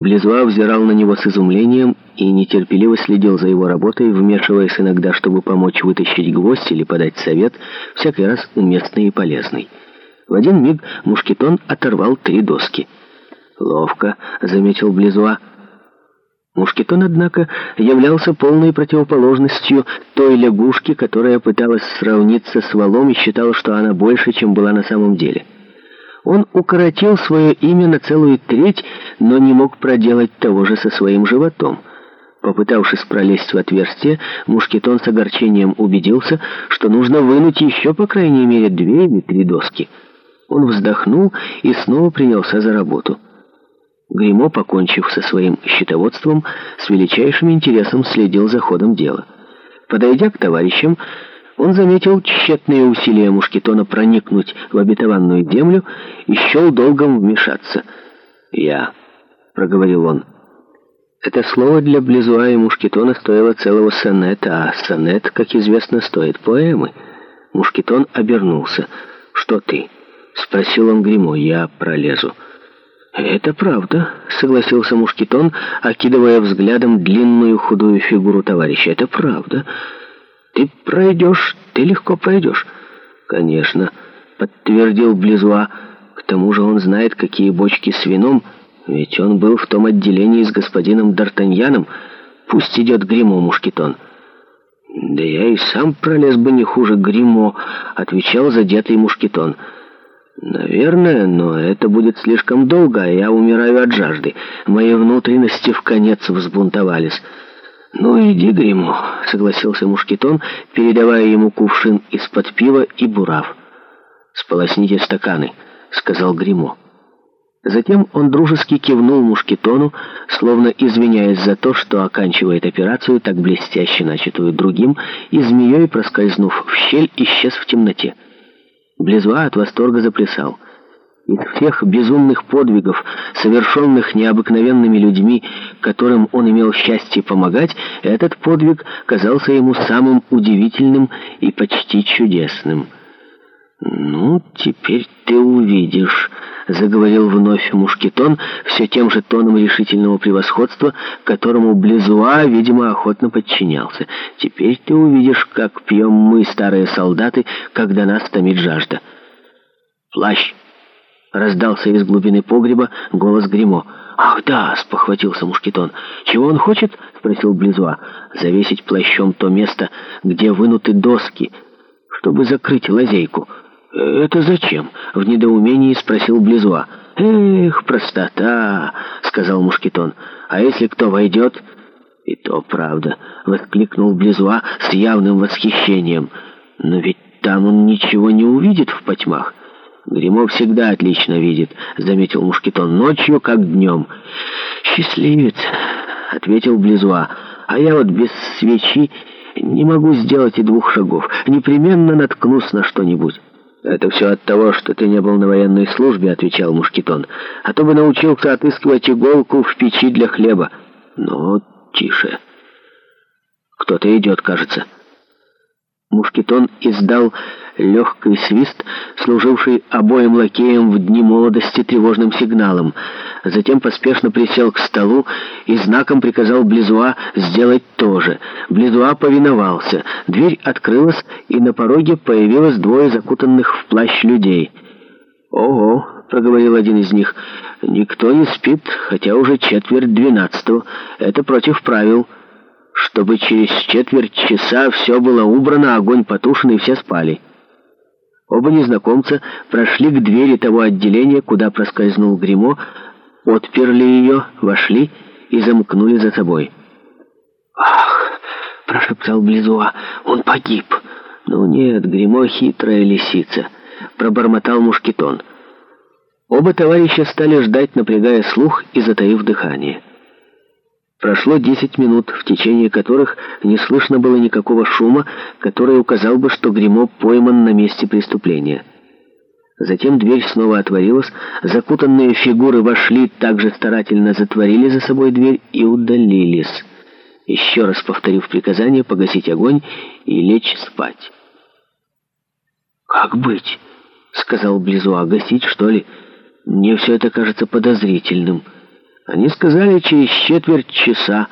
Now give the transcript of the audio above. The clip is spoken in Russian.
Близуа взирал на него с изумлением и нетерпеливо следил за его работой, вмешиваясь иногда, чтобы помочь вытащить гвоздь или подать совет, всякий раз уместный и полезный. В один миг Мушкетон оторвал три доски. «Ловко», — заметил Близуа. Мушкетон, однако, являлся полной противоположностью той лягушки, которая пыталась сравниться с валом и считала, что она больше, чем была на самом деле. Он укоротил свое имя на целую треть, но не мог проделать того же со своим животом. Попытавшись пролезть в отверстие, мушкетон с огорчением убедился, что нужно вынуть еще, по крайней мере, две или три доски. Он вздохнул и снова принялся за работу. Гримо, покончив со своим счетоводством, с величайшим интересом следил за ходом дела. Подойдя к товарищам, он заметил тщетные усилия Мушкетона проникнуть в обетованную землю и счел долгом вмешаться. «Я», — проговорил он. Это слово для Близуа и Мушкетона стоило целого сонета, а сонет, как известно, стоит поэмы. Мушкетон обернулся. «Что ты?» — спросил он гримо. «Я пролезу». «Это правда», — согласился Мушкетон, окидывая взглядом длинную худую фигуру товарища. «Это правда» ты пройдешь, ты легко пройдешь». «Конечно», — подтвердил Близуа. «К тому же он знает, какие бочки с вином, ведь он был в том отделении с господином Д'Артаньяном. Пусть идет Гримо, Мушкетон». «Да я и сам пролез бы не хуже Гримо», — отвечал задетый Мушкетон. «Наверное, но это будет слишком долго, а я умираю от жажды. Мои внутренности в конец взбунтовались». «Ну, иди, Гриму», — согласился Мушкетон, передавая ему кувшин из-под пива и бурав. «Сполосните стаканы», — сказал Гриму. Затем он дружески кивнул Мушкетону, словно извиняясь за то, что оканчивает операцию, так блестяще начатую другим, и змеей, проскользнув в щель, исчез в темноте. Близва от восторга заплясал — их всех безумных подвигов, совершенных необыкновенными людьми, которым он имел счастье помогать, этот подвиг казался ему самым удивительным и почти чудесным. «Ну, теперь ты увидишь», — заговорил вновь Мушкетон все тем же тоном решительного превосходства, которому Близуа, видимо, охотно подчинялся. «Теперь ты увидишь, как пьем мы, старые солдаты, когда нас томит жажда». «Плащ!» Раздался из глубины погреба голос гримо «Ах да!» — спохватился мушкетон. «Чего он хочет?» — спросил Близуа. «Завесить плащом то место, где вынуты доски, чтобы закрыть лазейку». «Э, «Это зачем?» — в недоумении спросил Близуа. «Эх, простота!» — сказал мушкетон. «А если кто войдет?» «И то правда!» — воскликнул Близуа с явным восхищением. «Но ведь там он ничего не увидит в потьмах». Гримов всегда отлично видит», — заметил Мушкетон, — «ночью, как днем». «Счастливец», — ответил Близуа, — «а я вот без свечи не могу сделать и двух шагов, непременно наткнусь на что-нибудь». «Это все от того, что ты не был на военной службе», — отвечал Мушкетон, — «а то бы научился отыскивать иголку в печи для хлеба». «Ну, тише. Кто-то идет, кажется». Мушкетон издал легкий свист, служивший обоим лакеям в дни молодости тревожным сигналом. Затем поспешно присел к столу и знаком приказал Близуа сделать то же. Близуа повиновался. Дверь открылась, и на пороге появилось двое закутанных в плащ людей. «Ого!» — проговорил один из них. «Никто не спит, хотя уже четверть двенадцатого. Это против правил» чтобы через четверть часа все было убрано, огонь потушен и все спали. Оба незнакомца прошли к двери того отделения, куда проскользнул гримо отперли ее, вошли и замкнули за собой. «Ах!» — прошептал Близуа. «Он погиб!» «Ну нет, гримо хитрая лисица!» — пробормотал мушкетон. Оба товарища стали ждать, напрягая слух и затаив дыхание. Прошло 10 минут, в течение которых не слышно было никакого шума, который указал бы, что Гримо пойман на месте преступления. Затем дверь снова отворилась, закутанные фигуры вошли, также старательно затворили за собой дверь и удалились, еще раз повторив приказание погасить огонь и лечь спать. «Как быть?» — сказал Близуа. «Гасить, что ли? Мне все это кажется подозрительным». Они сказали через четверть часа,